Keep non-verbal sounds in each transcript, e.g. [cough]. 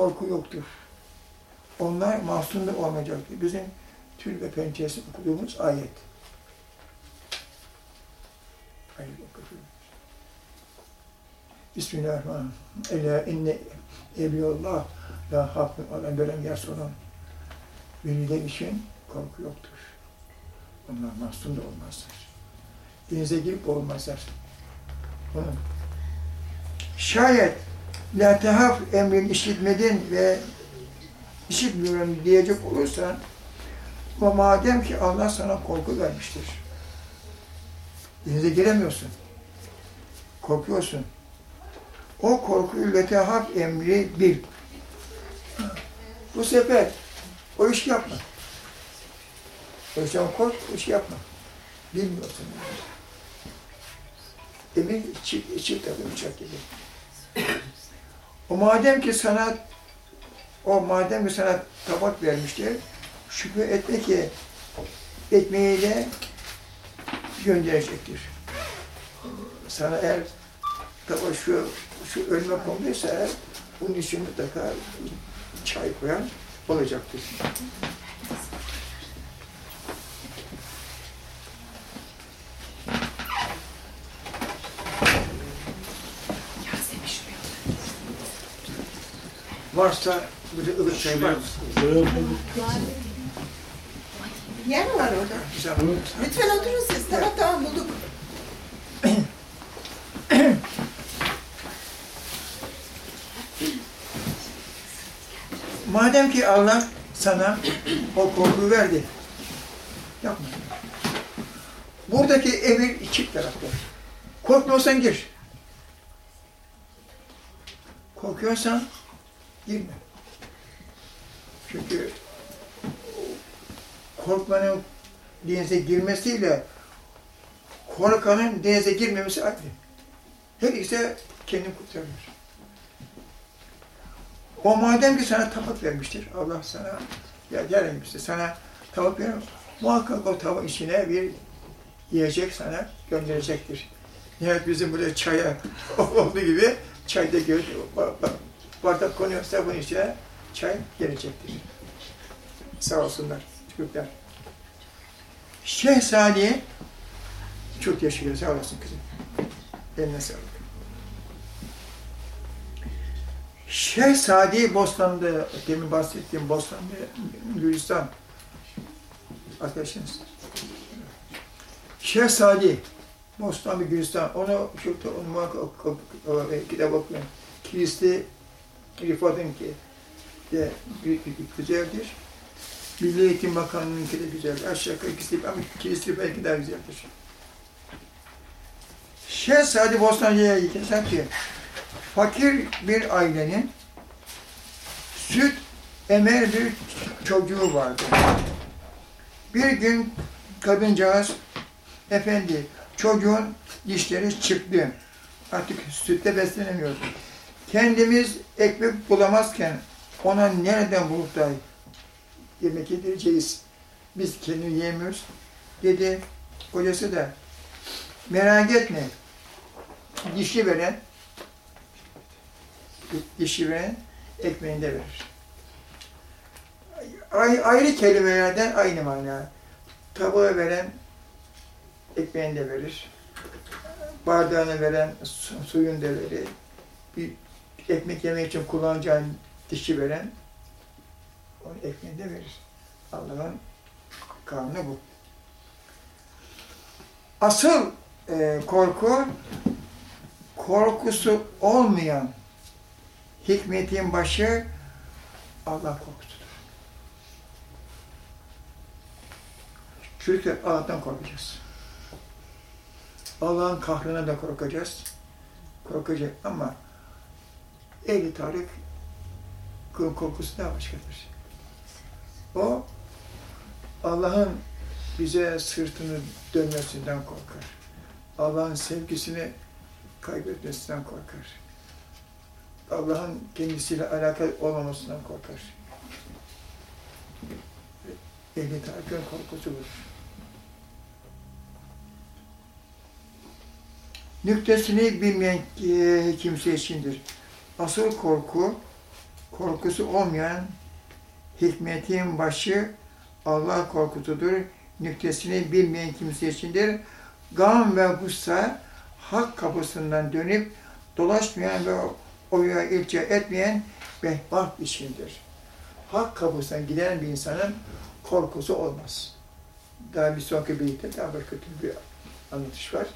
korku yoktur. Onlar mahzun da olmayacaktır. Bizim tül ve pençesi okuduğumuz ayet. Ayet okuduğumuz. Bismillahirrahmanirrahim. Ela inne evliyallah la hakkın olan gören yer sorun. Veliler için korku yoktur. Onlar mahzun da olmazlar. Denize girip olmazlar. Şayet la tehaf emrini işitmedin ve işitmiyorum diyecek olursan ama madem ki Allah sana korku vermiştir. Denize giremiyorsun. Korkuyorsun. O korkuyu letehaf emri bil. Bu sefer o işi yapma. O yüzden kork, o işi yapma. Bilmiyorsun. Emin çift, çift tabi uçak gibi. O madem ki sana o madem ki sana tabak vermiştir, şüphe etme ki ekmeğiyle gönderecektir. Sana eğer tabak şu, şu önüme konuluysa eğer, bunun için mutlaka çay koyan olacaktır. Varsa bir ılık çay var? Yer mi var orada? Güzel. Lütfen oturun siz. Tamam tamam bulduk. Madem ki Allah sana o korkuyu verdi, yapma. Buradaki emir çift tarafta. Korkmuyorsan gir. Korkuyorsan girme. Çünkü korkmanın denize girmesiyle korkanın denize girmemesi aynı. Her ikisi kendini kurtarıyor. O madem ki sana tabak vermiştir, Allah sana, ya gel işte sana tabak vermiş, muhakkak o tabak içine bir yiyecek sana gönderecektir. Nihayet bizim burada çaya [laughs] olduğu gibi çayda gör, bardak konuyorsa bunun içine çay gelecektir. Sağ olsunlar Türkler. Şehzade çok yaşıyor, sağ olasın kızım. Eline sağlık. Şehzade Bostan'da, demin bahsettiğim Bostan'da, Gülistan arkadaşınız. Şehzade Bostan bir Gülistan, onu çok da onu muhakkak e, kitap okuyun. Kiliste Rifad'ın ki de büyük bir güzeldir. Milli Eğitim Bakanlığı'nınki de güzeldir. Aşağı yukarı ikisi ama kiliste belki daha güzeldir. Şehzade Bostancı'ya gitsen ki fakir bir ailenin süt emer bir çocuğu vardı. Bir gün kadıncağız, efendi çocuğun dişleri çıktı. Artık sütle beslenemiyordu. Kendimiz ekmek bulamazken ona nereden da yemek yedireceğiz? Biz kendimiz yiyemiyoruz. Dedi, kocası da merak etme. Dişi veren dişi veren ekmeğini de verir. Ay, ayrı kelimelerden aynı mana. Tabağı veren ekmeğini de verir. Bardağını veren su, suyunu da verir. Bir ekmek yemek için kullanacağın dişi veren onun ekmeğini de verir. Allah'ın kanunu bu. Asıl e, korku korkusu olmayan hikmetin başı Allah korkusudur. Çünkü Allah'tan korkacağız. Allah'ın kahrına da korkacağız. Korkacak ama ehli tarih korkusu daha başkadır. O Allah'ın bize sırtını dönmesinden korkar. Allah'ın sevgisini kaybetmesinden korkar. Allah'ın kendisiyle alakalı olmamasından korkar. Ehli tarikın korkusu budur. Nüktesini bilmeyen e, kimse içindir. Asıl korku korkusu olmayan hikmetin başı Allah korkutudur. Nüktesini bilmeyen kimse içindir. Gam ve gussa hak kapısından dönüp dolaşmayan ve oya ilçe etmeyen behbat içindir. Hak kapısından giden bir insanın korkusu olmaz. Daha bir sonraki beytte daha kötü bir anlatış var.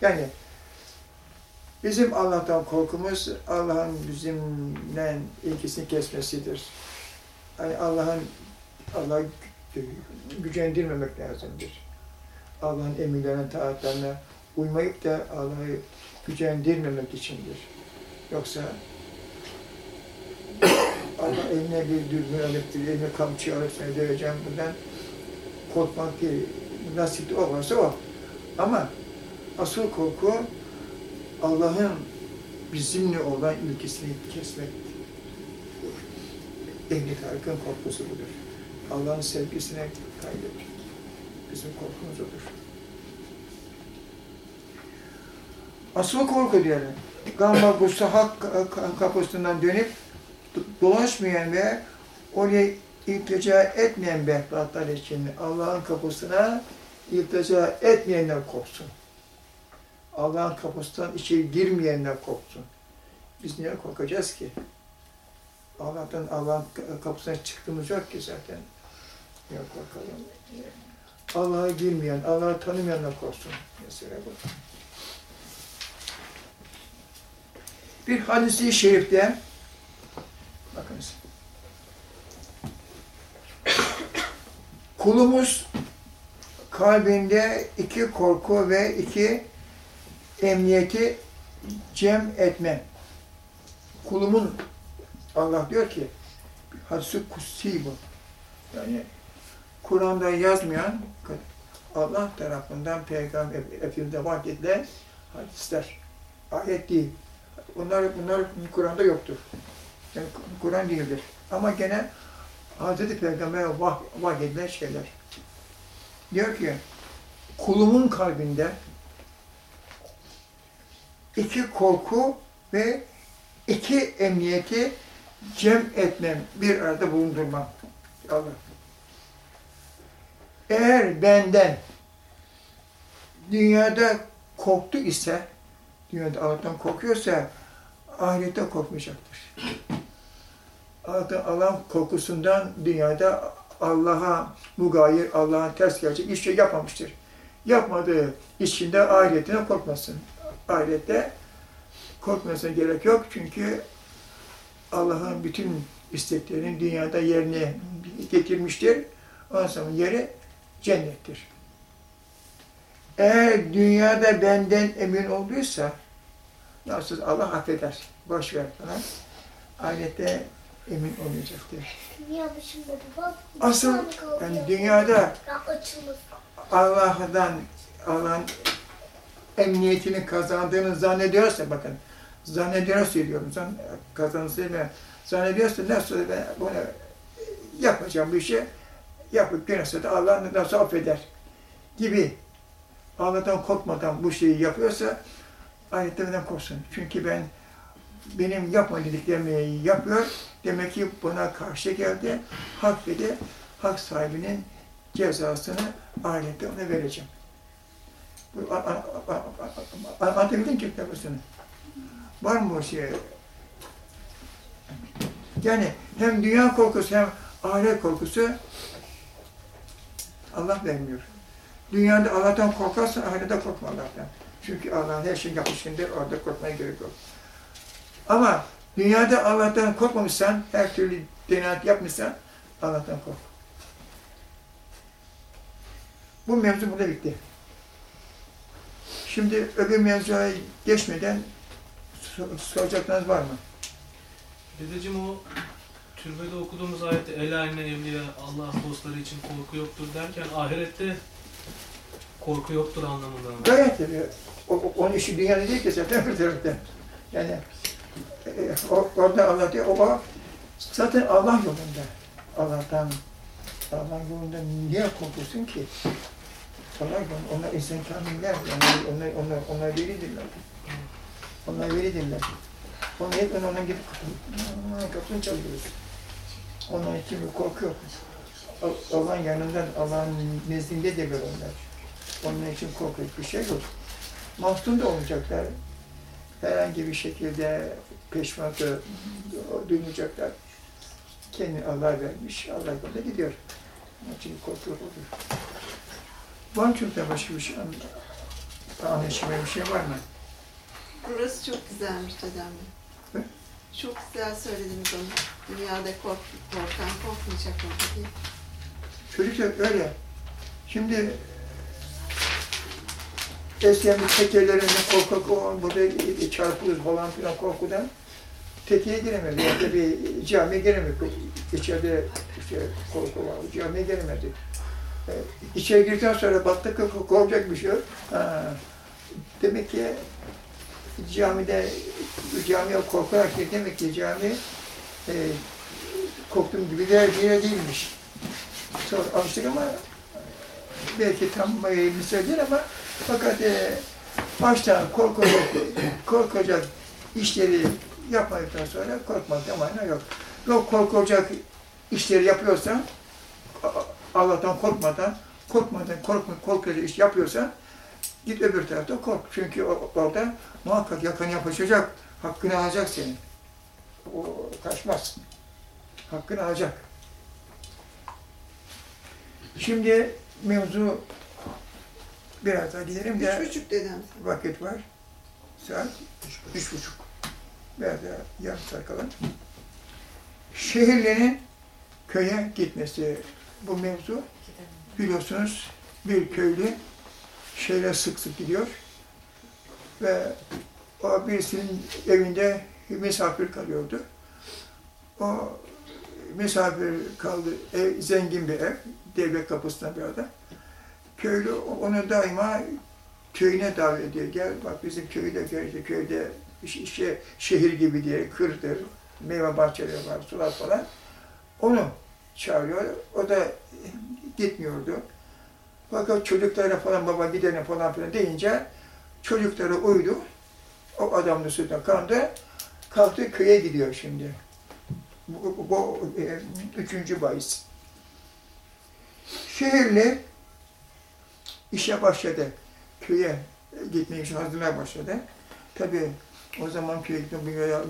Yani bizim Allah'tan korkumuz Allah'ın bizimle ilgisini kesmesidir. Yani Allah'ın Allah'ı gücendirmemek lazımdır. Allah'ın emirlerine, taatlarına uymayıp da Allah'ı gücendirmemek içindir. Yoksa Allah eline bir dürbün alıp, eline kamçı alıp seni döveceğim bundan korkmak değil. Nasip de olmazsa o. Ama asıl korku Allah'ın bizimle olan ilgisini kesmek. Ehli tarikın korkusu budur. Allah'ın sevgisine kaybetmek. Bizim korkumuz odur. Asıl korku diyelim. Gamba gussa hak kapısından dönüp dolaşmayan ve oraya iltica etmeyen behbatlar için Allah'ın kapısına iltica etmeyenler korksun. Allah'ın kapısından içeri girmeyenler korksun. Biz niye korkacağız ki? Allah'tan Allah'ın kapısına çıktığımız yok ki zaten. Niye korkalım? Allah'a girmeyen, Allah'ı tanımayanlar korksun. Mesela bu. Bir hadisi şerifte bakınız. Kulumuz kalbinde iki korku ve iki emniyeti cem etme. Kulumun Allah diyor ki hadisi kutsi bu. Yani Kur'an'da yazmayan Allah tarafından Peygamber Efendimiz'e vahyedilen hadisler. Ayet değil. Bunlar, bunlar Kur'an'da yoktur. Yani Kur'an değildir. Ama gene Hazreti Peygamber'e vah, vahyedilen şeyler. Diyor ki, kulumun kalbinde iki korku ve iki emniyeti cem etmem, bir arada bulundurmam. Allah. Eğer benden dünyada korktu ise, dünyada Allah'tan korkuyorsa, ahirette korkmayacaktır. Allah'tan Allah korkusundan dünyada Allah'a mugayir, Allah'a ters gelecek hiçbir şey yapmamıştır. Yapmadığı içinde ahiretine korkmasın. Ahirette korkmasına gerek yok çünkü Allah'ın bütün isteklerinin dünyada yerine getirmiştir. Ondan sonra yeri cennettir. Eğer dünyada benden emin olduysa nasıl Allah affeder. Boş ver falan. Ahirette emin olmayacaktır. Asıl yani dünyada Allah'dan Allah'ın emniyetini kazandığını zannediyorsa bakın zannediyorsa diyorum zan, kazansın ben zannediyorsa nasıl ben bunu yapacağım bir şey yapıp günahsa da Allah nasıl affeder gibi Allah'tan korkmadan bu şeyi yapıyorsa ayetlerden korksun. Çünkü ben benim yapma dediklerimi yapıyor. Demek ki buna karşı geldi. Hak dedi. Hak sahibinin cezasını ahirette ona vereceğim. Anlatabildim ki yapısını. Var mı o şey? Yani hem dünya korkusu hem ahiret korkusu Allah vermiyor. Dünyada Allah'tan korkarsan ahirette korkma Allah'tan. Çünkü Allah'ın her şeyi yapmışındır, orada korkmaya gerek yok. Ama dünyada Allah'tan korkmamışsan, her türlü denayet yapmışsan Allah'tan kork. Bu mevzu burada bitti. Şimdi öbür mevzuya geçmeden soracaklarınız var mı? Dedeciğim o türbede okuduğumuz ayette el ayne evliya Allah dostları için korku yoktur derken ahirette korku yoktur anlamında mı? Gayet tabii. O, o, onun işi dünyada değil ki zaten [laughs] öbür tarafta. Yani e, o, orada Allah diyor, o zaten Allah yolunda. Allah'tan, Allah yolunda niye korkursun ki? Yolunda, onlar insan kamiller, yani onlar, onlar, onlar velidirler. Onlar velidirler. Onu hep ben ona gidip kapısını çalıyoruz. Onun için bir korku yok. Al- Allah'ın yanından, Allah'ın nezdinde de onlar. Onun için korkacak bir şey yok. Mahzun da olmayacaklar. Herhangi bir şekilde peşmatı duymayacaklar. Kendini Allah vermiş, Allah yolunda gidiyor. Onun için korku yok Var mı çocuklar başka bir şey anla- anlaşılmayan bir şey var mı? Burası çok güzelmiş dedem. Çok güzel söylediniz onu. Dünyada kork, korkan korkmayacak orada diye. Çocuklar öyle. Şimdi eskiden bir tekelerinde korkak o burada çarpılır falan filan korkudan tekeye giremedi. Ya da bir camiye giremedi. İçeride işte korku var. Camiye giremedi. İçeri girdikten sonra baktık ki korkacak bir şey yok. Demek ki camide camiye korkarak girdi. Demek ki cami e, korktuğum gibi de bir yer değilmiş. Sonra alıştık ama belki tam e, misal değil ama fakat e, baştan korkacak, [coughs] korkacak işleri yapmadıktan sonra korkmak zamanı yok. Yok korkacak işleri yapıyorsan Allah'tan korkmadan, korkmadan, korkma, korkacak iş yapıyorsan git öbür tarafta kork. Çünkü orada muhakkak yakın yapışacak, hakkını alacak senin. O kaçmaz. Hakkını alacak. Şimdi mevzu biraz daha gidelim de Üç buçuk dedem. vakit var. Saat üç buçuk. Biraz daha yarım saat kala. Şehirlerin köye gitmesi bu mevzu. Biliyorsunuz bir köylü şehre sık sık gidiyor ve o birisinin evinde misafir kalıyordu. O misafir kaldı, ev, zengin bir ev, devlet kapısında bir adam. Köylü onu daima köyüne davet ediyor. Gel bak bizim köyde köyde iş- işe şehir gibi diye kırdır, meyve bahçeleri var, sular falan. Onu çağırıyor. O da gitmiyordu. Fakat çocuklara falan baba gidelim falan filan deyince çocuklara uydu. O adam da sözüne kandı. Kalktı köye gidiyor şimdi. Bu, bu, bu, e, üçüncü bahis. Şehirli işe başladı. Köye gitmeye için hazırlığa başladı. Tabii o zaman köye gittim,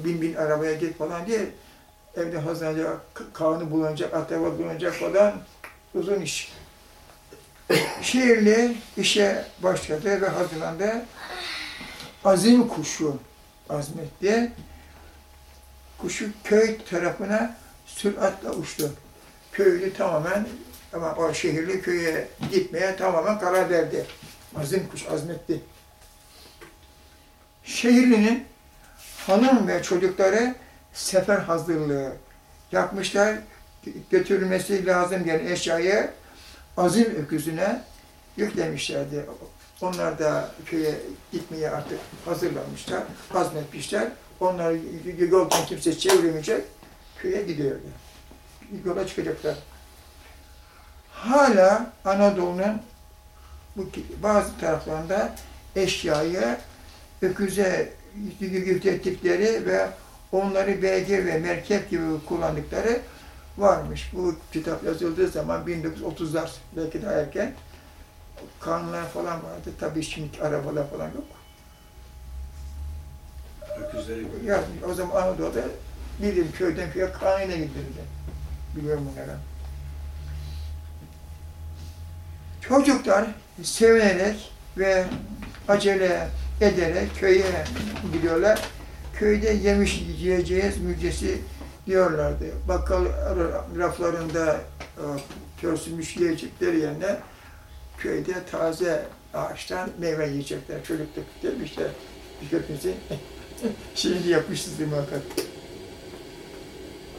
bin bin arabaya git falan diye evde hazırlanacak, kanı bulunacak, atava bulunacak falan uzun iş. Şehirli işe başladı ve hazırlandı. Azim kuşu azmetti. Kuşu köy tarafına süratle uçtu. Köylü tamamen ama o şehirli köye gitmeye tamamen karar verdi. Azim kuş azmetti. Şehirlinin hanım ve çocukları sefer hazırlığı yapmışlar. Götürülmesi lazım gelen eşyayı azim öküzüne yüklemişlerdi. Onlar da köye gitmeye artık hazırlanmışlar, azmetmişler. Onlar yoldan kimse çevirmeyecek, köye gidiyordu. Yola çıkacaklar. Hala Anadolu'nun bazı taraflarında eşyayı öküze yüklettikleri ve onları beygir ve merkep gibi kullandıkları varmış. Bu kitap yazıldığı zaman 1930'lar belki daha erken kanunlar falan vardı. Tabii şimdi arabalar falan yok. Ya o zaman Anadolu'da bildiğim köyden köye kanuyla gidildi. Biliyorum bunları. Çocuklar sevinerek ve acele ederek köye gidiyorlar. Köyde yemiş yiyeceğiz müjdesi diyorlardı. Bakkal raflarında e, körsülmüş yiyecekleri yerine köyde taze ağaçtan meyve yiyecekler. Çocukluk demişler. Hepimizi [laughs] şimdi yapmışız muhakkak.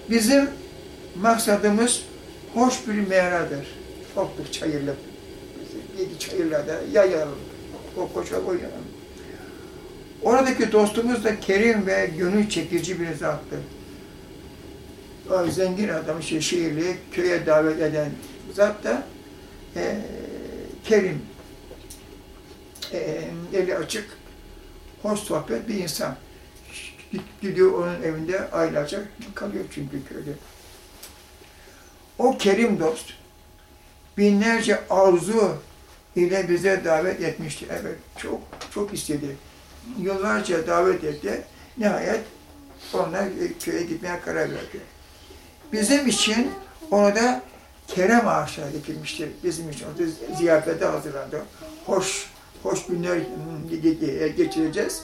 Bizim maksadımız hoş bir meradır. Otluk çayırlık. Yedi çayırlarda yayalım. O koşa oynayalım. Oradaki dostumuz da kerim ve gönül çekici bir zattı. O zengin adam, şey, şehirli, köye davet eden zat da e, kerim, e, eli açık, hoş sohbet bir insan. Gidiyor onun evinde aylarca kalıyor çünkü köyde. O kerim dost binlerce arzu ile bize davet etmişti. Evet, çok çok istedi. Yıllarca davet etti. Nihayet onlar köye gitmeye karar verdi. Bizim için orada kerem ağaçları dikilmiştir. Bizim için orada ziyafete hazırlandı. Hoş, hoş günler ge- geçireceğiz.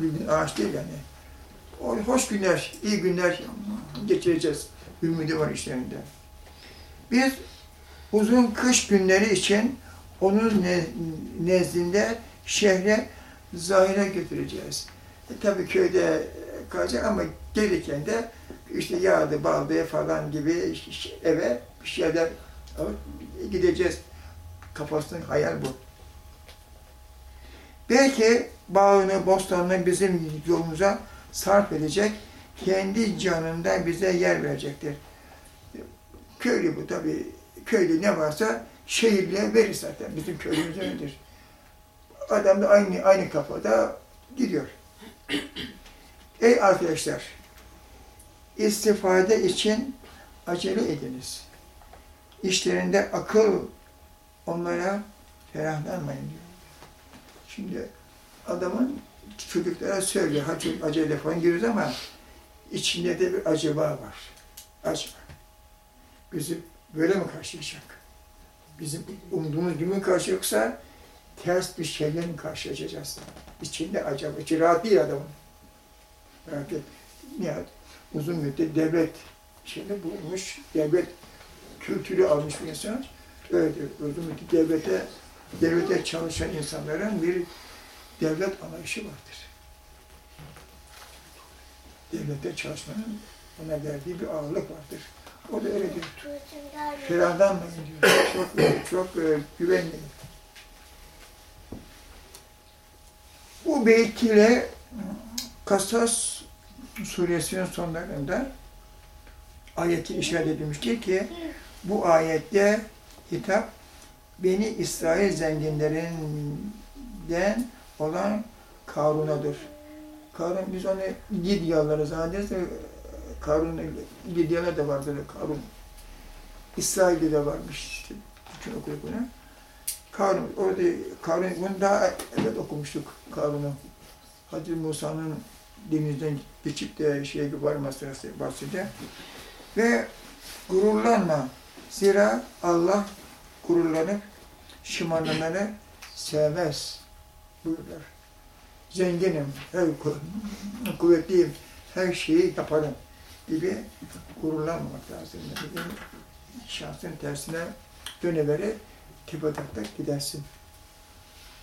Bir ağaç değil yani. O hoş günler, iyi günler geçireceğiz. Ümidi var işlerinde. Biz uzun kış günleri için onun ne- nezdinde şehre zahire götüreceğiz. E, tabii köyde kalacak ama gelirken de işte yağdı, baldı falan gibi eve bir şeyler gideceğiz. Kafasının hayal bu. Belki bağını, bostanını bizim yolumuza sarf edecek, kendi canında bize yer verecektir. Köylü bu tabii. Köylü ne varsa şehirliye verir zaten. Bizim köylümüz öyledir. Adam da aynı, aynı kafada gidiyor. [clears throat] Ey arkadaşlar, istifade için acele ediniz. İşlerinde akıl onlara ferahlanmayın diyor. Şimdi adamın çocuklara söylüyor, hadi acele falan giriyoruz ama içinde de bir acaba var. Acaba. Bizi böyle mi karşılayacak? Bizim umduğumuz gibi mi karşı yoksa ters bir şeyle mi karşılaşacağız? İçinde acaba, içi rahat değil adamın. Rahat değil. Nihayet uzun müddet devlet şeyini bulmuş, devlet kültürü almış bir insan. Öyle uzun müddet devlete, devlete çalışan insanların bir devlet anlayışı vardır. Devlete çalışmanın ona verdiği bir ağırlık vardır. O da öyle diyor. Ferahlanmayın diyor. Çok, çok e, güvenmeyin. Bu beyt ile Kasas suresinin sonlarında ayeti işaret edilmiştir ki bu ayette hitap Beni İsrail zenginlerinden olan Karun'adır. Karun biz onu Lidyaları zannederiz de Karun, Lidyalar da vardır Karun. İsrail'de de varmış işte. Bütün okuduk bunu. Karun, orada Karun, bunu daha evet okumuştuk Karun'u. Hazreti Musa'nın denizden geçip de şeye varması bahsediyor. Ve gururlanma. Zira Allah gururlanıp şımarlananı sevmez buyurlar. Zenginim, her kuvvetliyim, her şeyi yaparım gibi gururlanmamak lazım. Yani şansın tersine döneveri tepetakta gidersin.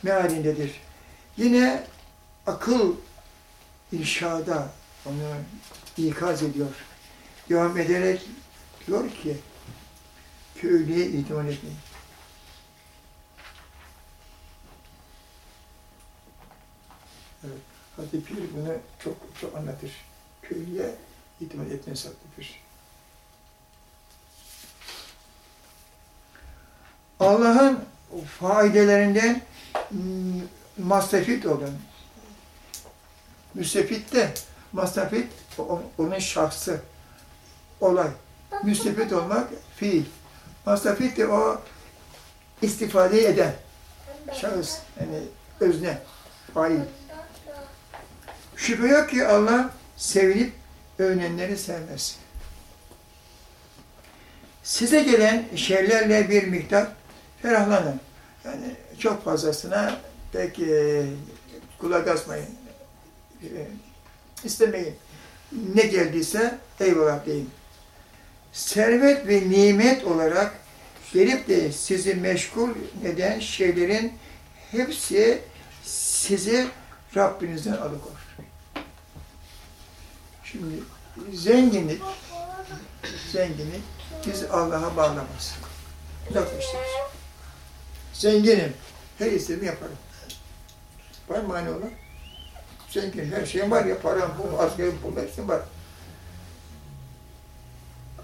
Mealindedir. Yine akıl inşada onu ikaz ediyor. Devam ederek diyor ki köylüye itimat etmeyin. Evet. Hazreti Pir bunu çok çok anlatır. Köylüye itimat etmeyin Hazreti Pir. Allah'ın faidelerinden mm, masrafit olun. Müstefit de, masrafit o- onun şahsı, olay. Müstefit olmak fiil. Masrafit de o istifade eden şahıs, yani özne, fail. Şüphe yok ki Allah sevilip övünenleri sevmez. Size gelen şeylerle bir miktar ferahlanın. Yani çok fazlasına pek e, kulak asmayın. E, istemeyin. Ne geldiyse eyvallah deyin. Servet ve nimet olarak gelip de sizi meşgul eden şeylerin hepsi sizi Rabbinizden alıkoyar. Şimdi zenginlik, zenginlik bizi Allah'a bağlamaz. Uzaklaştırır. Zenginim, her istediğimi yaparım. Var mı hani ona? Zengin, her şeyim var ya, param, pul, askerim, pul, hepsi var.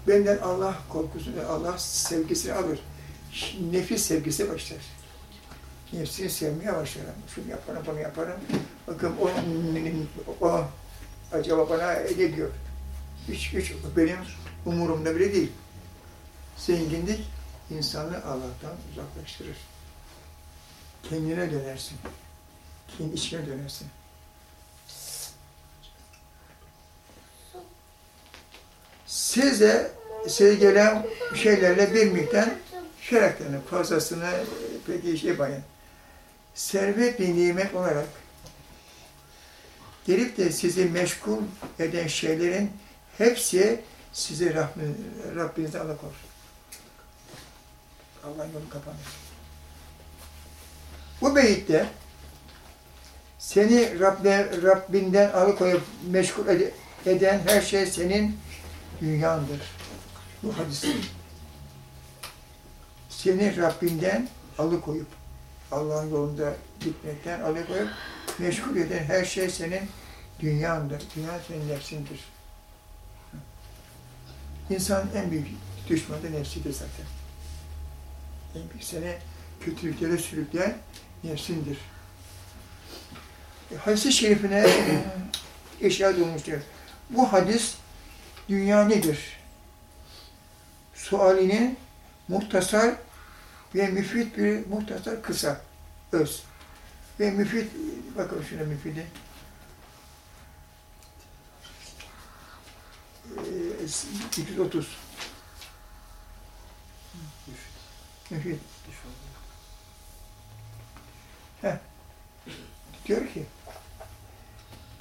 Benden Allah korkusunu, Allah sevgisini alır. Nefis sevgisi başlar. Nefsini sevmeye başlarım. Şunu yaparım, bunu yaparım. Bakın onun, o acaba bana ne diyor? Hiç, hiç benim umurumda bile değil. Zenginlik insanı Allah'tan uzaklaştırır. Kendine dönersin. Kendi içine dönersin. Size size gelen şeylerle bir miktar şereflerin fazlasını peki şey bayın. Servet bir nimet olarak gelip de sizi meşgul eden şeylerin hepsi sizi Rabbiniz, Rabbinizden alıkoyar. Allah'ın yolu kapanır. Bu beyitte seni Rabbe, Rabbinden alıkoyup meşgul ed- eden her şey senin dünyandır. Bu hadis. Seni Rabbinden alıkoyup, Allah'ın yolunda gitmekten alıkoyup, meşgul eden her şey senin dünyandır. Dünya senin nefsindir. İnsanın en büyük düşmanı nefsidir zaten. En büyük seni kötülüklere sürükleyen nefsindir. E, Hadis-i şerifine işaret olmuştur. Bu hadis dünya nedir? Sualinin muhtasar ve müfit bir muhtasar kısa, öz. Ve müfit, bakın şuna müfidi. Ee, 230. Müfit. Diyor ki,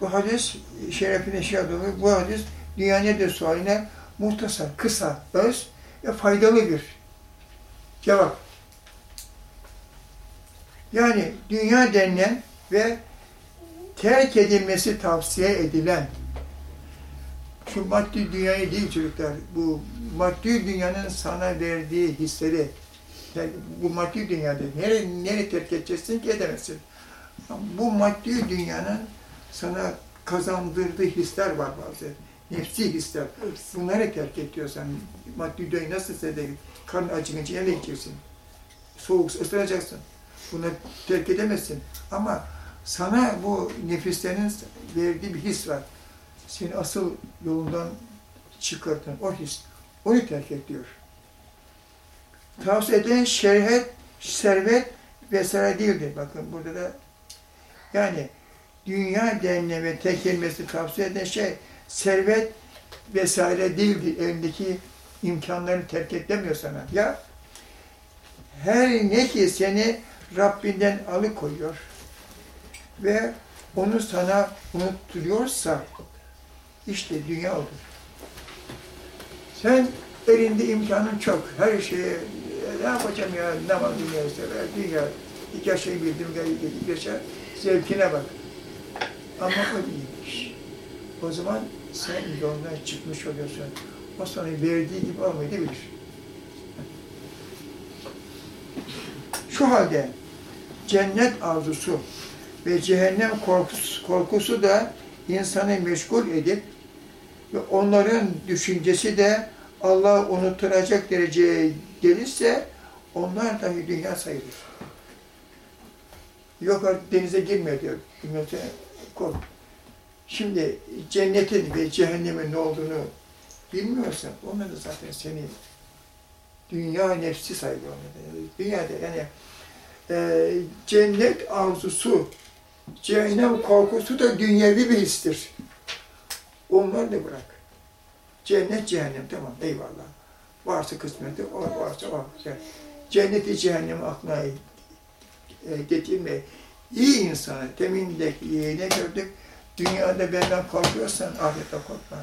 bu hadis şerefine şey adını, bu hadis dünya nedir sualine muhtasar, kısa, öz ve faydalı bir cevap. Yani dünya denilen ve terk edilmesi tavsiye edilen şu maddi dünyayı değil çocuklar, bu maddi dünyanın sana verdiği hisleri, yani bu maddi dünyada nereye, nereye terk edeceksin ki edemezsin. Bu maddi dünyanın sana kazandırdığı hisler var bazı. Nefsi hisler. Bunları terk ediyorsan, maddi dünyayı nasıl de karnın acıkınca nereye gideceksin? Soğuk ısınacaksın. Bunu terk edemezsin. Ama sana bu nefislerin verdiği bir his var. Seni asıl yolundan çıkartan o his. Onu terk et diyor. Tavsiye edilen şerhet, servet vesaire değildir. Bakın burada da yani dünya denilen ve tek kelimesi tavsiye eden şey servet vesaire değildir. Elindeki imkanları terk edemiyor sana. Ya her ne ki seni Rabbinden alıkoyuyor ve onu sana unutturuyorsa işte dünya odur. Sen elinde imkanın çok. Her şeye ne yapacağım ya namaz dünyayı sever. Dünya iki yaşayı bildim iki yaşa zevkine bak. Ama o değilmiş. O zaman sen yoldan çıkmış oluyorsun. O sana verdiği gibi olmayabilir. Şu halde cennet arzusu ve cehennem korkusu, korkusu da insanı meşgul edip ve onların düşüncesi de Allah'ı unutturacak dereceye gelirse onlar dahi dünya sayılır. Yok denize girme diyor. Kork. Şimdi cennetin ve cehennemin ne olduğunu bilmiyorsan onlar da zaten seni dünya nefsi sayılır. Dünyada yani e, cennet arzusu, cehennem korkusu da dünyevi bir histir. Onları da bırak. Cennet, cehennem tamam eyvallah. Varsa kısmeti, o varsa o. Cenneti, cehennemi aklına e, getirme. İyi insanı, demin de ne gördük? Dünyada benden korkuyorsan ahirette korkma.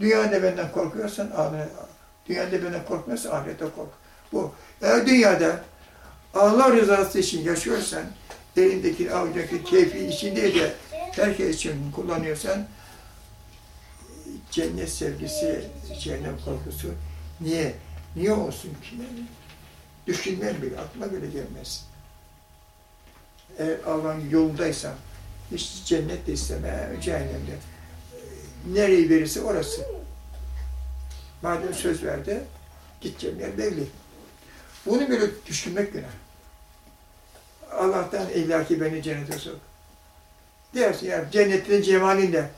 Dünyada benden korkuyorsan ahirette Dünyada benden korkmuyorsan ahirette kork. Bu. Eğer dünyada Allah rızası için yaşıyorsan, elindeki avucundaki keyfi içinde de herkes için kullanıyorsan, cennet sevgisi, cehennem korkusu niye? Niye olsun ki? Düşünmem bile, aklıma bile gelmez. Eğer Allah'ın yolundaysan, hiç cennet de isteme, cehennemde. Nereyi verirse orası. Madem söz verdi, gideceğim yer belli. Bunu böyle düşünmek günah. Allah'tan illaki beni cennete sok. Dersin ya cennetin cemalinde.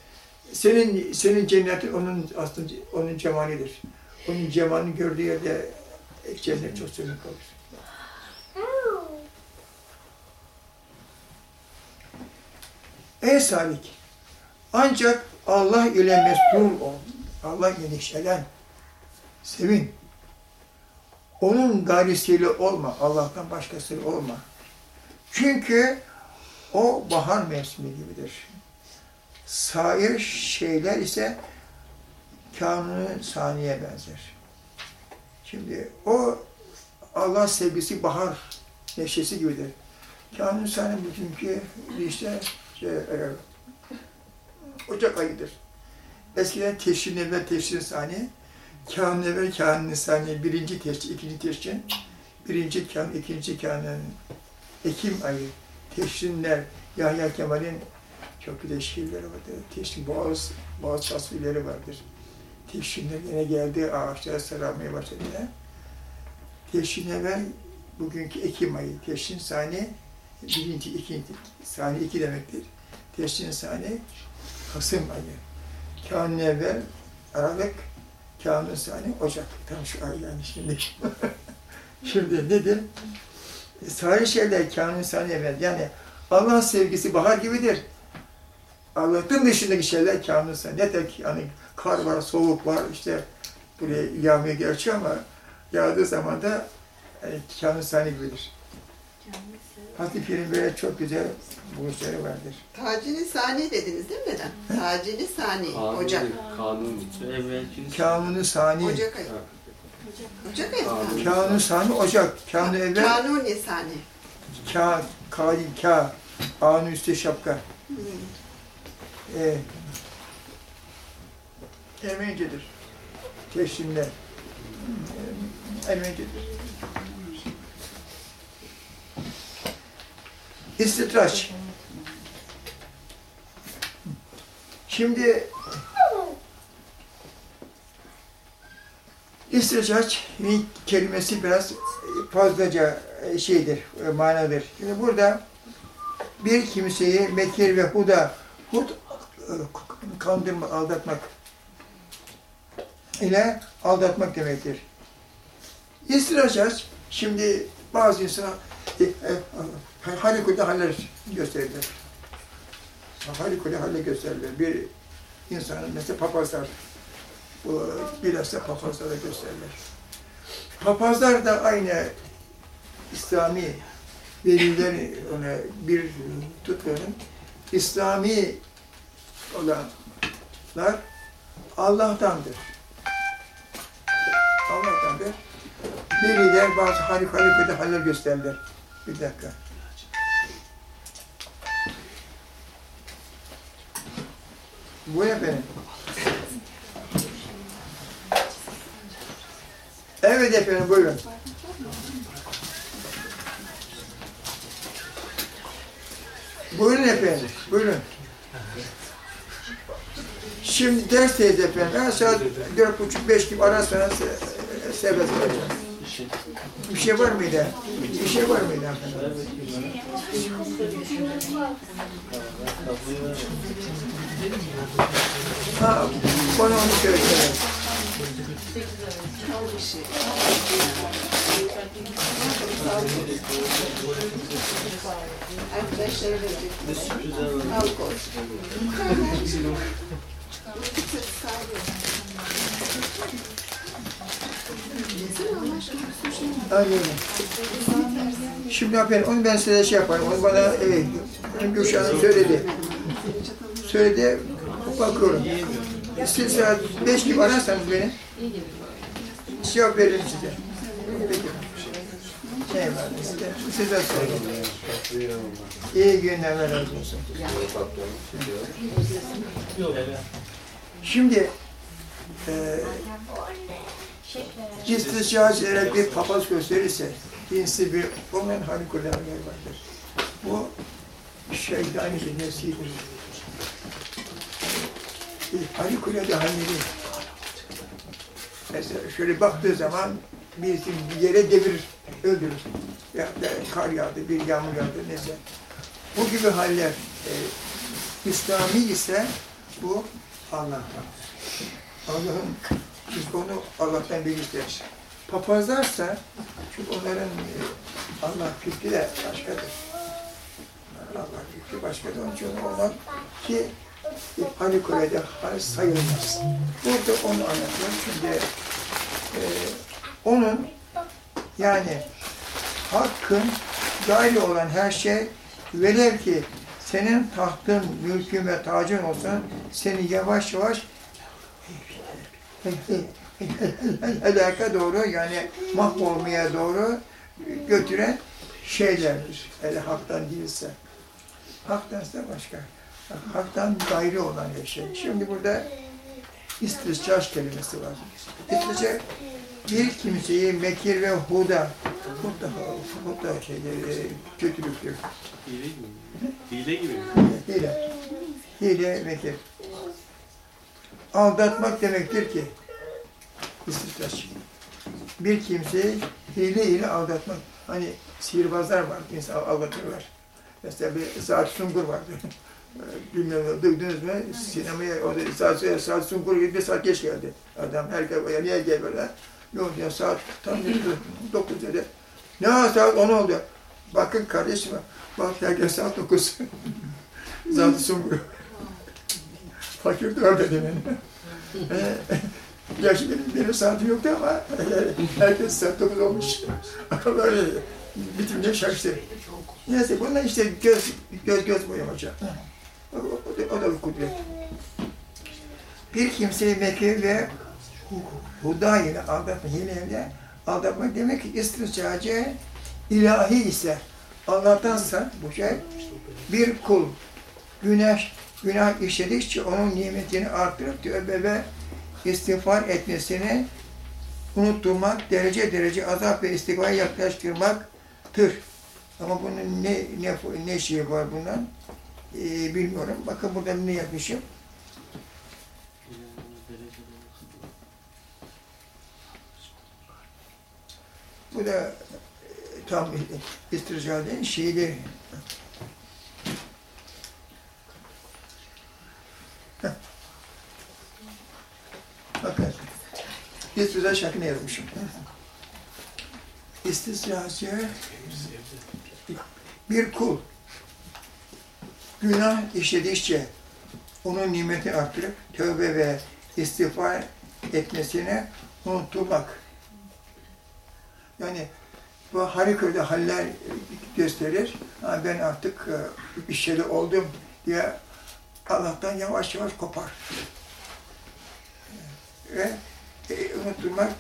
Senin senin cennetin onun aslında onun cemalidir. Onun cemalini gördüğü yerde cennet çok senin kalır. Ey salik! Ancak Allah ile mesrur ol. Allah ile neşelen. Sevin. Onun gayrisiyle olma. Allah'tan başkasıyla olma. Çünkü o bahar mevsimi gibidir. Sair şeyler ise kanunu saniye benzer. Şimdi o Allah sevgisi bahar neşesi gibidir. Kanun saniye bugünkü işte şey, e, Ocak ayıdır. Eskiden teşrin evvel teşrin saniye, kanun evvel kanun saniye, birinci teşrin, ikinci teşrin, birinci kanun, ikinci kanun, Ekim ayı, teşrinler, Yahya Kemal'in güzel şiirleri vardır. Teşrin, boğaz, boğaz tasvirleri vardır. Teşrinler yine geldi, ağaçlara sarılmaya başladı yine. Teşrin evvel, bugünkü Ekim ayı, teşrin saniye, birinci, ikinci, saniye iki demektir. Teşrin saniye, Kasım ayı. Kanun evvel Aralık, Kanun saniye Ocak. Tam şu ay yani şimdi. şimdi nedir? Sahih şeyler kanun saniye evvel. Yani Allah sevgisi bahar gibidir. Allah'ın dışındaki şeyler kanun saniye. Ne tek yani kar var, soğuk var, işte buraya yağmıyor gerçi ama yağdığı zaman da yani, kanun saniye gibidir. Hazreti Pir'in böyle çok güzel buluşları vardır. Tacini sani dediniz değil mi dedem? Tacini sani. Kanun, Ocak. Kanun. Evvelkini Kanunu sani, Ocak ayı. Ocak ayı mı? Kanun. sani Ocak, kanunu evvel Kanuni sani. Ka, kalim, ka, anı üstte şapka. Hmm. E, Ermenicedir. Teşrimler. E, Ermenicedir. İstitraç. Şimdi istitraç kelimesi biraz fazlaca şeydir, e, manadır. Şimdi burada bir kimseyi mekir ve huda, hud kandırmak, aldatmak ile aldatmak demektir. İstiraç, şimdi bazı insan e, e, harikulade haller gösterirler. Harikulade haller gösterirler. Bir insanın mesela papazlar, bu bilhassa papazlara gösterirler. Papazlar da aynı İslami veliler ona bir tutmanın İslami olanlar Allah'tandır. Allah'tandır. Veliler bazı harikulade haller gösterirler. Bir dakika. Bu ne efendim? Evet efendim buyurun. Buyurun efendim, buyurun. Şimdi dersteyiz efendim. Ben saat dört buçuk, beş gibi ara sonra se- serbest olacağım. Bir şey var mıydı? Bir şey var mıydı efendim? Ha, bana onu söylesene. Arkadaşlara verecek. Al koy. [laughs] Aynen. Şimdi efendim onu ben size şey yaparım. Onu bana evet, benim Gülşah söyledi. Söyledi. Bakıyorum. Siz saat beş gibi ararsanız beni cevap veririm size. Eyvallah. Size, söyleyeyim. İyi günler razı olsun. Şimdi e, istisyaç ederek bir papaz gösterirse cinsi bir onun harikulade vardır. Bu şeytani bir nesidir. Bir harikulade halleri. Mesela şöyle baktığı zaman birisi bir yere devirir, öldürür. ya da kar yağdı, bir yağmur yağdı neyse. Bu gibi haller e, İslami ise bu Allah'tan. Allah'ın biz onu Allah'tan bir isteriz. Papazlarsa çünkü onların e, Allah fikri de başkadır. Allah fikri başkadır. Onun için onlar ki harikulade hal sayılmaz. Burada onu anlatıyor. Şimdi e, onun yani hakkın gayri olan her şey velev ki senin tahtın, mülkün ve tacın olsa seni yavaş yavaş helaka doğru yani mahvolmaya doğru götüren şeylerdir. Hele haktan değilse. Haktansa başka. Haktan gayri olan bir şey. Şimdi burada istiscaş kelimesi var. İstiscaş bir kimseyi mekir ve huda huda, huda şeyleri, kötülüktür. Hile gibi? Hile? Hile. Mekir. Aldatmak demektir ki istiscaş. Bir kimseyi hile ile aldatmak. Hani sihirbazlar var, insan aldatırlar. Mesela bir Saat Sungur vardı. [laughs] Bilmiyorum, duydunuz mu? Sinemaya, o da saat, saat Sungur gibi bir saat geç geldi. Adam herkes, ya niye gel böyle? Yok diyor, saat tam 9 dedi. Ne saat 10 oldu. Bakın kardeşim, bak herkes saat 9. Saat Sungur. Fakir de öyle dedi beni. Gerçi benim, benim saatim yoktu ama herkes saat 9 olmuş. Böyle bitince şaştı. Neyse bunlar işte göz göz göz boyamaca. O, o, o da bir kudret. Bir kimseyi mekir ve huda ile aldatma, hileyle aldatmak demek ki istisacı ilahi ise Allah'tansa bu şey bir kul güneş günah işledikçe onun nimetini artırıp tövbe ve istiğfar etmesini unutturmak, derece derece azap ve istiğfara yaklaştırmaktır. Ama bunun ne ne ne şey var bundan ee, bilmiyorum. Bakın burada ne yapmışım. Bu da tam istircalerin şeyleri. Heh. Bakın. İstircal şarkını yazmışım. İstisracı bir kul günah işledikçe onun nimeti arttırıp tövbe ve istiğfar etmesini unutturmak. Yani bu harikulade haller gösterir. Ha, ben artık e, bir şeyde oldum diye Allah'tan yavaş yavaş kopar. Ve e,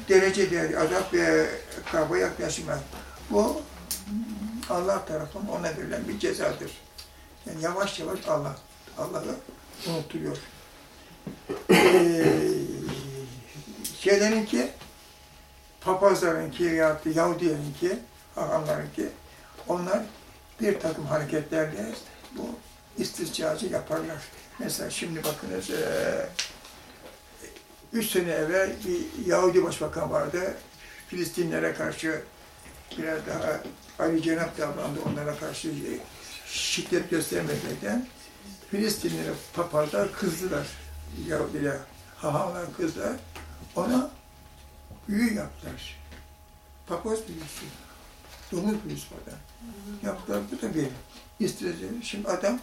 derece derece azap ve kaba yaklaşmak. Bu Allah tarafından ona verilen bir cezadır. Yani yavaş yavaş Allah, Allah'ı unutturuyor. Ee, şeylerinki, papazlarınki ya da Yahudilerinki, hahamlarınki, onlar bir takım hareketlerle bu istiscacı yaparlar. Mesela şimdi bakınız, üç sene evvel bir Yahudi başbakan vardı. Filistinlere karşı biraz daha Ali Cenap davrandı onlara karşı şiddet göstermekten. Filistinlere papazlar kızdılar. Yahudiler, hahamlar kızdılar. Ona büyü yaptılar. Papaz büyüsü. Domuz büyüsü falan. Yaptılar. Bu da bir istirahat. Şimdi adam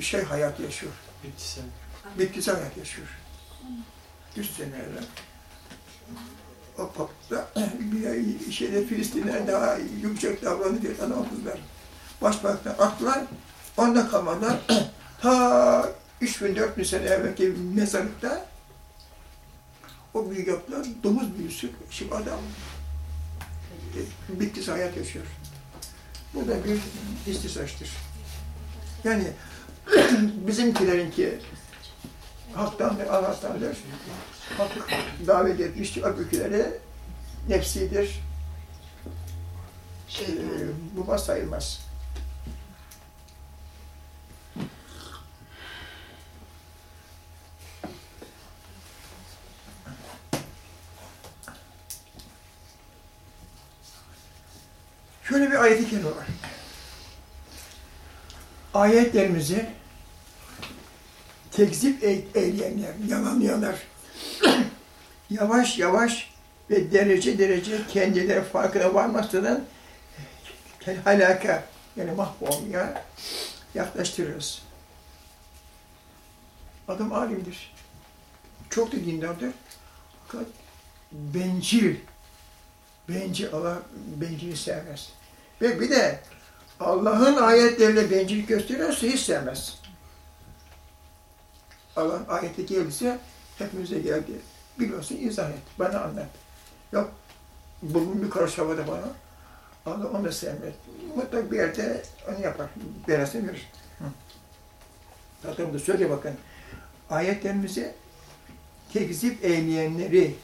şey hayat yaşıyor. Bitkisel. Bitkisel hayat yaşıyor. Üç sene evvel. O papazda [clears throat] bir şeyde Filistinler daha yumuşak davrandı diye adam kızlar. Başbakanı attılar, onda kalmadılar. [clears throat] Ta 3000-4000 sene evvelki mezarlıkta o büyü yaptılar, domuz büyüsü. Şimdi adam bitkisi hayat yaşıyor. Bu da bir istisaçtır. Yani [clears throat] bizimkilerinki haktan ve Allah'tandır. Hak davet etmiş öbürküleri nefsidir. Şey, Ee, bu sayılmaz. Şöyle bir ayet-i kerime var. Ayetlerimizi tekzip e- eyleyenler, yalanlayanlar [clears throat] yavaş yavaş ve derece derece kendileri farkına varmaksızın halaka yani mahvolmaya yaklaştırırız. Adam alimdir. Çok da dindardır. Fakat bencil. Bencil Allah bencili sevmez. Ve bir de Allah'ın ayetlerine bencillik gösteriyorsa hiç sevmez. Allah'ın ayeti gelirse hepimize geldi. Biliyorsun izah et, bana anlat. Yok, bugün bir karış havada bana. Allah onu da sevmez. Mutlaka bir yerde onu yapar. Belasını verir. Zaten da söyle bakın. Ayetlerimizi tekzip eyleyenleri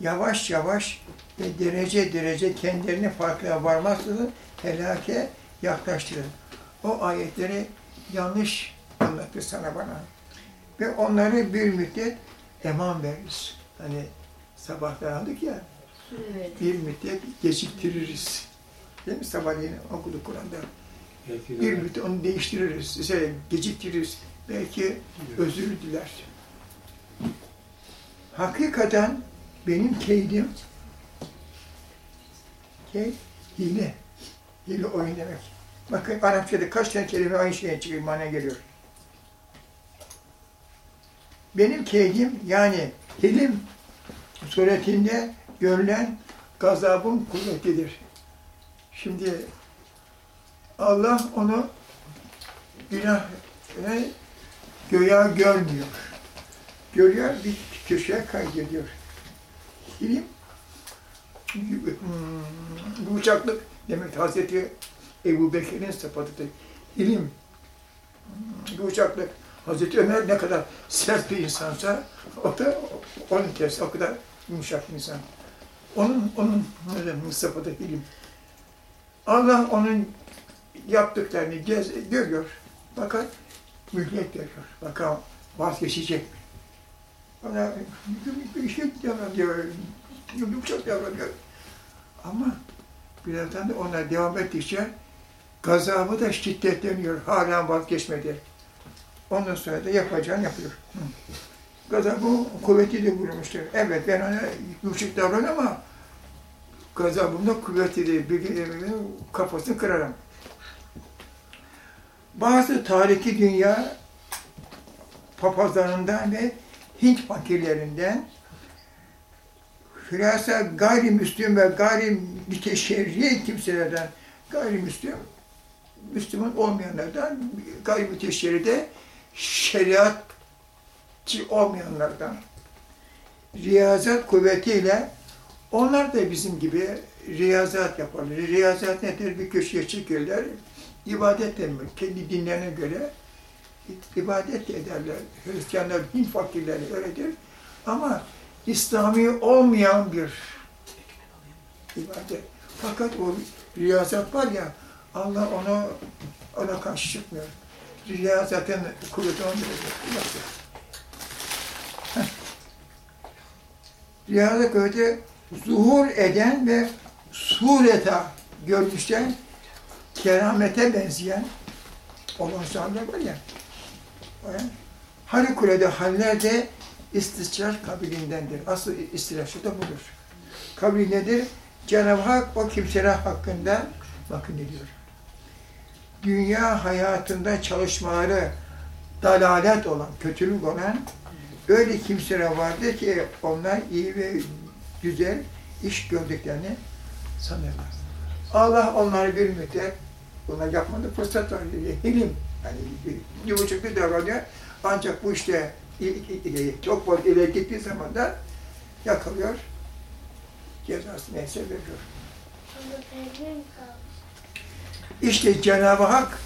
yavaş yavaş ve derece derece kendilerinin farkına varmaksızın helake yaklaştırır. O ayetleri yanlış anlatır sana bana. Ve onları bir müddet eman veririz. Hani sabahtan aldık ya, Evet. bir müddet geciktiririz. Değil mi? Sabahleyin okuduk Kur'an'da. Bir de müddet onu değiştiririz, şey, geciktiririz. Belki özür diler. Hakikaten benim keydim, key, hile. Hile oyun demek. Bakın Arapçada kaç tane kelime aynı şeye çıkıyor, mana geliyor. Benim keydim yani hilim suretinde görülen gazabın kuvvetidir. Şimdi Allah onu günah ve göya görmüyor. Görüyor, bir köşeye kaydediyor. Hilim hmm, yumuşaklık demek Hazreti Ebu Bekir'in sıfatıdır. İlim, hmm, yumuşaklık. Hazreti Ömer ne kadar sert bir insansa o da onun tersi o kadar yumuşak bir insan. Onun onun sıfatı ilim. Allah onun yaptıklarını gez, görüyor. Fakat mühlet veriyor. Bakalım vazgeçecek mi? Ona bir şey davranıyor, yumuşak davranıyor. Ama birazdan da ona devam ettikçe gazabı da şiddetleniyor. Hala vazgeçmedi. Ondan sonra da yapacağını yapıyor. Hı. Gazabı kuvveti de vurmuştur. Evet ben ona yumuşak davranıyorum ama gazabımda kuvveti de bir kafasını kırarım. Bazı tarihi dünya papazlarından ve Hint fakirlerinden hülasa gayrimüslim ve gayrimüteşerri kimselerden gayrimüslim Müslüman olmayanlardan gayrimüteşerri de şeriatçı olmayanlardan riyazat kuvvetiyle onlar da bizim gibi riyazat yaparlar. Riyazat nedir? Bir köşeye çekirler, ibadet ederler. Kendi dinlerine göre ibadet ederler. Hristiyanlar, din fakirleri öyledir. Ama İslami olmayan bir ibadet. Fakat o riyazat var ya, Allah onu ona karşı çıkmıyor. Riyazatın kuvveti onu yapıyor. Riyazat kuvveti zuhur eden ve sureta görmüşten keramete benzeyen olan sahabeler var ya, harikulade haller de istisrar kabilindendir. Asıl istirahçı da budur. Kabili nedir? Cenab-ı Hak o kimseler hakkında bakın ne. Dünya hayatında çalışmaları dalalet olan, kötülük olan öyle kimseler vardır ki onlar iyi ve güzel iş gördüklerini sanırlar. Allah onları bir müddet bunlar yapmadı fırsat var. Hilim yani yumuşak bir davranıyor. Ancak bu işte çok fazla ileri gittiği zaman da yakalıyor. Cezası neyse veriyor. İşte Cenab-ı Hak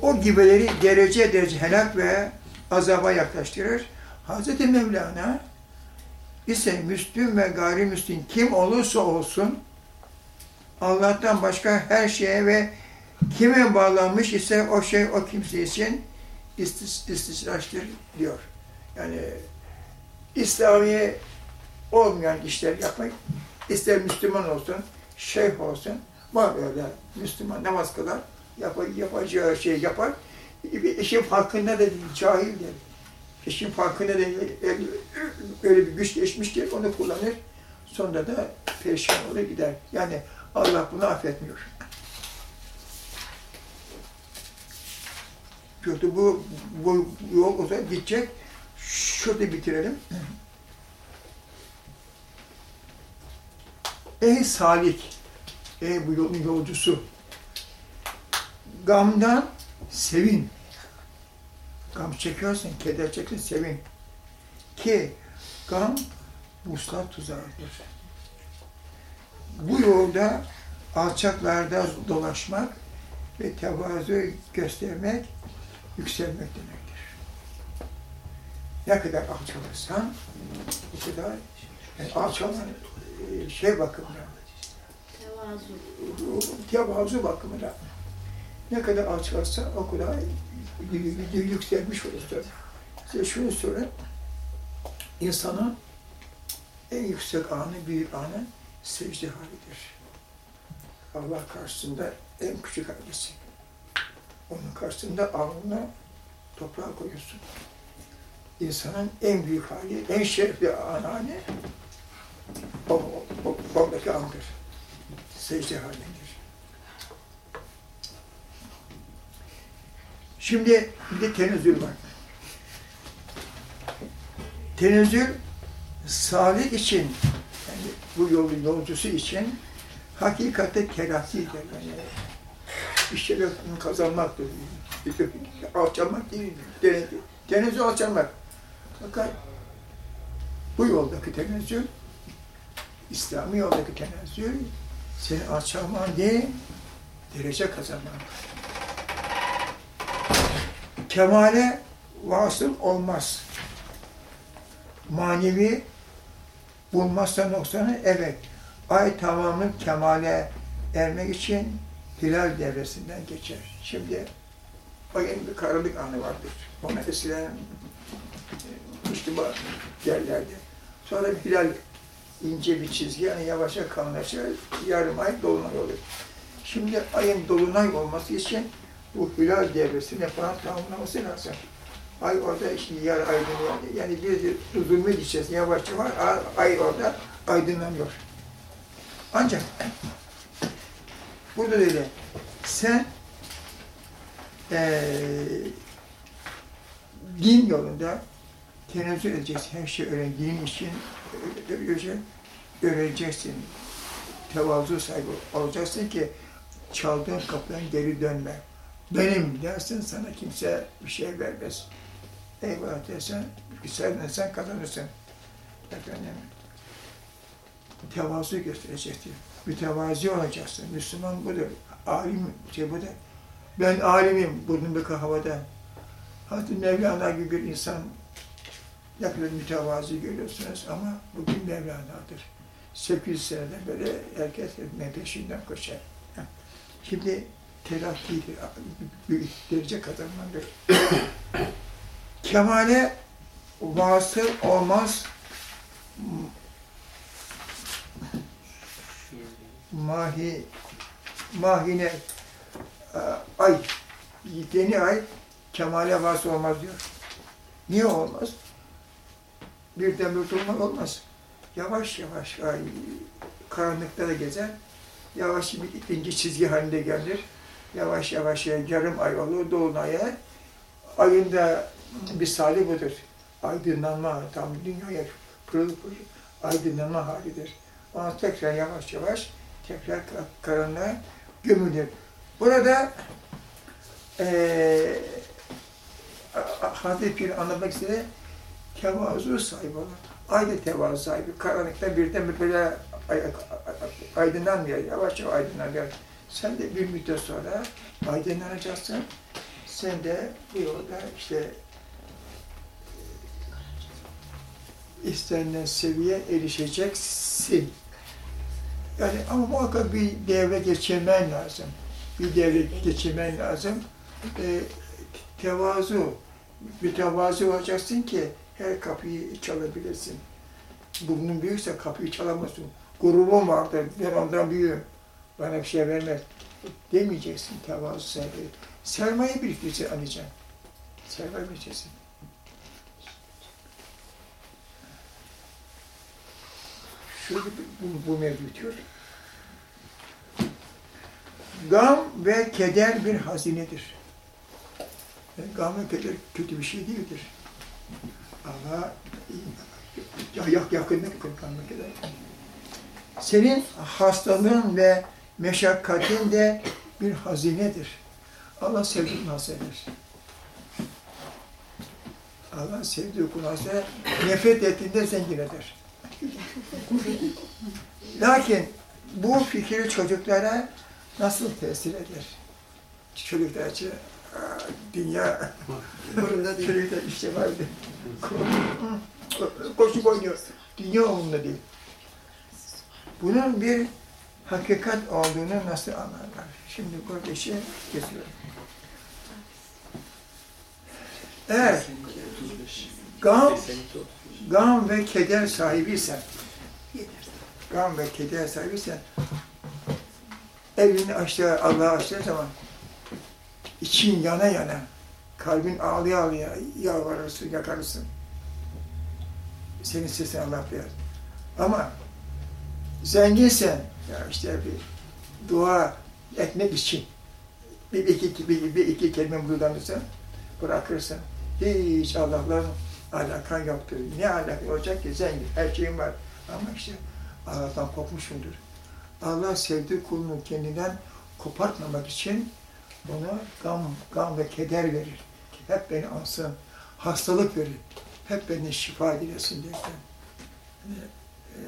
o gibileri derece derece helak ve azaba yaklaştırır. Hazreti Mevlana ise Müslüm ve gayrimüslim kim olursa olsun Allah'tan başka her şeye ve kime bağlanmış ise o şey o kimse için istis, diyor. Yani İslami olmayan işler yapmak, ister Müslüman olsun, şeyh olsun, Var öyle Müslüman namaz kılar, yapar, yapacağı şey yapar. İşin farkında da değil, cahildir. İşin farkında değil, öyle bir güç geçmiştir, onu kullanır. Sonra da perişan olur gider. Yani Allah bunu affetmiyor. Kötü bu, bu yol o zaman gidecek. Şurada bitirelim. Ey salik, ey bu yolun yolcusu, gamdan sevin. Gam çekiyorsun, keder çekiyorsun, sevin. Ki gam muslat tuzağıdır. Bu yolda alçaklarda dolaşmak ve tevazu göstermek, yükselmek demektir. Ne kadar alçalırsan, o kadar yani alçalan e, şey bakımından, Tevazu. bakımından ne kadar alçalırsa o kadar yükselmiş olursun. Size şunu söyleyeyim, insanın en yüksek anı, büyük anı secde halidir. Allah karşısında en küçük halisi. Onun karşısında alnına toprağa koyuyorsun. İnsanın en büyük hali, en şerefli anı hani o, o, o, oradaki andır. Secde halindir. Şimdi bir de tenezzül var. Tenezzül salik için, yani bu yolun yolcusu için hakikatte terasidir. Yani bir şeref kazanmaktır. Alçalmak değil. Tenezzül alçalmak. Fakat bu yoldaki tenezzül, İslami yoldaki tenezzül, senin alçalman değil, derece kazanman. Kemale vasıl olmaz. Manevi bulmazsa noksanı evet. Ay tamamı kemale ermek için hilal devresinden geçer. Şimdi ayın bir karanlık anı vardır. Ona eskiden e, Müslüman yerlerde. Sonra bir hilal ince bir çizgi, yani yavaşça kalınlaşır, yarım ay dolunay olur. Şimdi ayın dolunay olması için bu hilal devresini falan tamamlaması lazım. Ay orada işte yer aydınlanıyor. Yani bir zulmü içerisinde yavaş yavaş ay orada aydınlanıyor. Ancak burada öyle sen eee din yolunda tenezzül edeceksin. Her şey öğren. Din için öğreneceksin. öğreneceksin. Tevazu sahibi olacaksın ki çaldığın kapıdan geri dönme. Benim dersin sana kimse bir şey vermez. Eyvallah dersen, sen, kazanırsın. Efendim, tevazu göstereceksin. Mütevazi olacaksın. Müslüman budur. Alim şey budur. Ben alimim, burnum bir havada. Hazreti Mevlana gibi bir insan kadar mütevazi görüyorsunuz ama bugün Mevlana'dır. 800 senede böyle herkes peşinden koşar. Şimdi telakkidir, büyük derece kazanmadır. [coughs] Kemale vasıl olmaz mahi mahine e, ay yeni ay kemale vasıl olmaz diyor. Niye olmaz? Birden bir olmaz. Yavaş yavaş ay karanlıkta da gezer. Yavaş bir ince çizgi halinde gelir. Yavaş yavaş yarım ay olur dolunaya. Ayında bir salih budur. Aydınlanma, tam dünyaya pırıl pırıl aydınlanma halidir. Ona tekrar yavaş yavaş tekrar karanlığa gömülür. Burada ee, Hazreti Pir anlamak istedi, tevazu sahibi olur. Aynı tevazu sahibi. Karanlıkta birden bir böyle aydınlanmıyor, yavaş yavaş aydınlanıyor. Sen de bir müddet sonra aydınlanacaksın. Sen de bu yolda işte istenilen seviye erişeceksin. Yani ama muhakkak bir devre geçirmen lazım. Bir devre geçirmen lazım. E, tevazu, bir tevazu olacaksın ki her kapıyı çalabilesin. Burnun büyükse kapıyı çalamazsın. Gururun vardır, ben ondan büyüğüm. bana bir şey vermez demeyeceksin tevazu sahibi. Sermaye biriktireceksin alacaksın. Sermaye biriktireceksin. Bir- bu, bu mevzu bitiyor. Gam ve keder bir hazinedir. Yani gam ve keder kötü bir şey değildir. Ama yak yakınlık gam ve keder. Senin hastalığın ve meşakkatin de bir hazinedir. Allah sevdiğini nasip. Allah sevdiği eder. Nefret ettiğinde zengin eder. Lakin bu fikir çocuklara nasıl tesir eder? Çocuklar için "Aa, dünya değil. çocuklar işte vardı. Koşup oynuyor. Dünya umurunda değil. Bunun bir hakikat olduğunu nasıl anlarlar? Şimdi burada işe getiriyorum. Eğer gam, gam ve keder sahibiysen, gam ve keder sahibiysen, elini aşağı, Allah'a açtığı zaman için yana yana, kalbin ağlaya ağlaya yalvarırsın, yakarırsın. Senin sesini Allah duyar. Ama zenginsen, ya işte bir dua etmek için bir iki, bir, bir iki kelime mırıldanırsan, bırakırsan, hiç Allah'la alakan yoktur. Ne alaka olacak ki zengin, her şeyin var. Ama işte Allah'tan kopmuşumdur. Allah sevdiği kulunu kendinden kopartmamak için ona gam, gam ve keder verir. Hep beni ansın, hastalık verir. Hep beni şifa dilesin derken. Yani, e,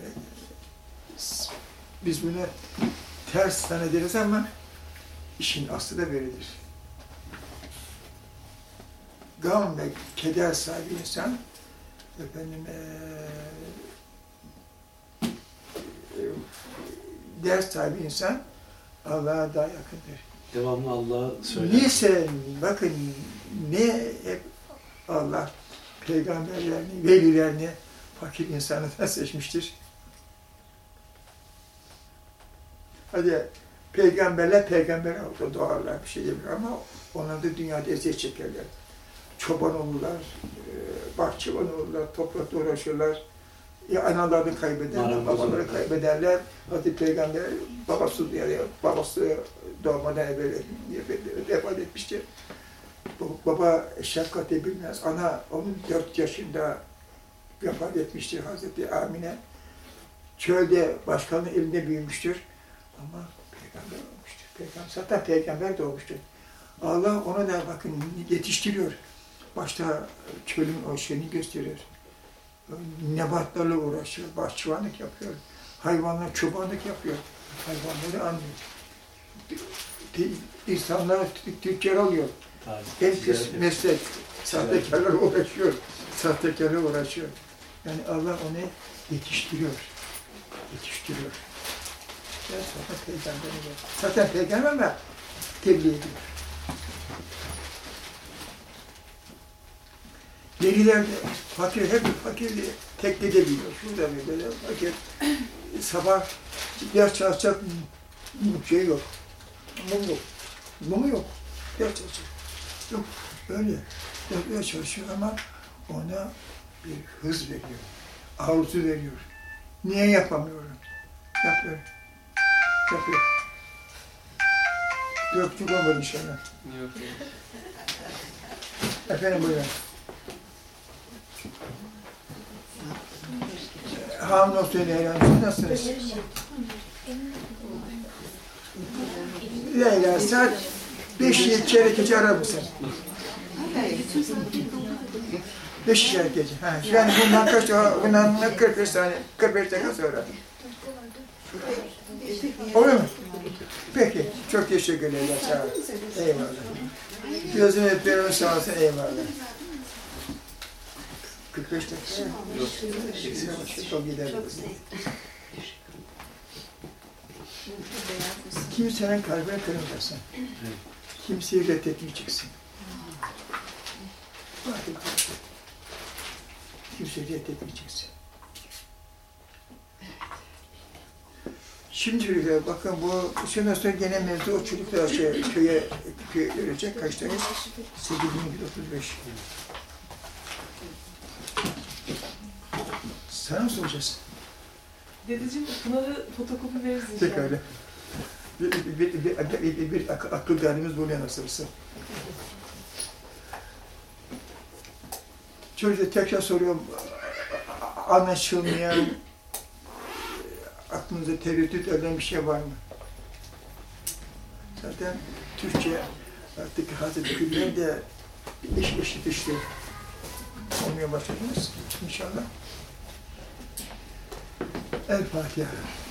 biz bunu ters zannederiz ama işin aslı da böyledir. Gam ve keder sahibi insan efendim e, ders sahibi insan Allah'a daha yakındır. Devamlı Allah'a söyler. Neyse bakın ne hep Allah peygamberlerini, velilerini fakir insanı da [laughs] seçmiştir. Hadi peygamberler peygamber doğarlar bir şey demiyor ama onlar da dünyada eziyet çekerler. Çoban olurlar, e, bahçıvan olurlar, toprakla uğraşırlar. Ya analarını kaybederler, babaları kaybederler. Hadi peygamber babası yani babası doğmadan evvel vefat etmiştir. Baba şefkati bilmez. Ana onun dört yaşında vefat etmiştir Hazreti Amine. Çölde başkanın elinde büyümüştür. Ama peygamber olmuştur. Peygamber, zaten peygamber doğmuştur. Allah onu da bakın yetiştiriyor. Başta çölün o şeyini gösteriyor. Nebatlarla uğraşıyor, bahçıvanlık yapıyor. Hayvanlar çobanlık yapıyor. Hayvanları anlıyor. İnsanlar tü- tüccar pis Ticaret. meslek. Sahtekarlar uğraşıyor. Sahtekarlar uğraşıyor. Yani Allah onu yetiştiriyor. Yetiştiriyor. Peygamberi ver. Zaten peygamber tebliğ ediyor. Velilerde fakir, hep fakir teknede biliyor. Şurada böyle fakir. Sabah ders çalışacak şey yok. Mum yok. Mumu yok. Ders çalışacak. Yok. Öyle. Öyle çalışıyor ama ona bir hız veriyor. Arzu veriyor. Niye yapamıyorum? Yapıyorum. Yapıyor. Yokçuk olmadı inşallah. Efendim buyurun. Hamdolsun Leyla. Siz nasılsınız? Leyla saat beş yedi çeyrek gece arar mısın? Beş çeyrek gece. Ha, yani bundan kaç bundan 45 saniye, 45 dakika sonra. Olur mu? Peki, çok teşekkür ederim. Sağ ol. Eyvallah. Gözünü öpüyorum, sağ olsun, eyvallah. 45 dakika. Yok. Çok gider. Kimsenin kalbine kırmayacaksın. Kimseyi reddetmeyeceksin. Bakın. Kimseyi reddetmeyeceksin. Şimdi çocuklar bakın bu sene sonra gene mevzu o çocuklar şey, köye, köye görecek kaç tane? 8135. Sana mı soracağız? Dedeciğim Pınar'ı fotokopi veririz inşallah. Tekrar. Bir, bir, bir, bir, bir, bir, bir ak- akıl derdimiz buluyor nasılsa. Çocuğa tekrar soruyorum. Anlaşılmayan, aklınıza tereddüt eden bir şey var mı? Zaten Türkçe artık Hazreti Gül'den de iş eşit işte olmaya başladınız inşallah. El Fatiha.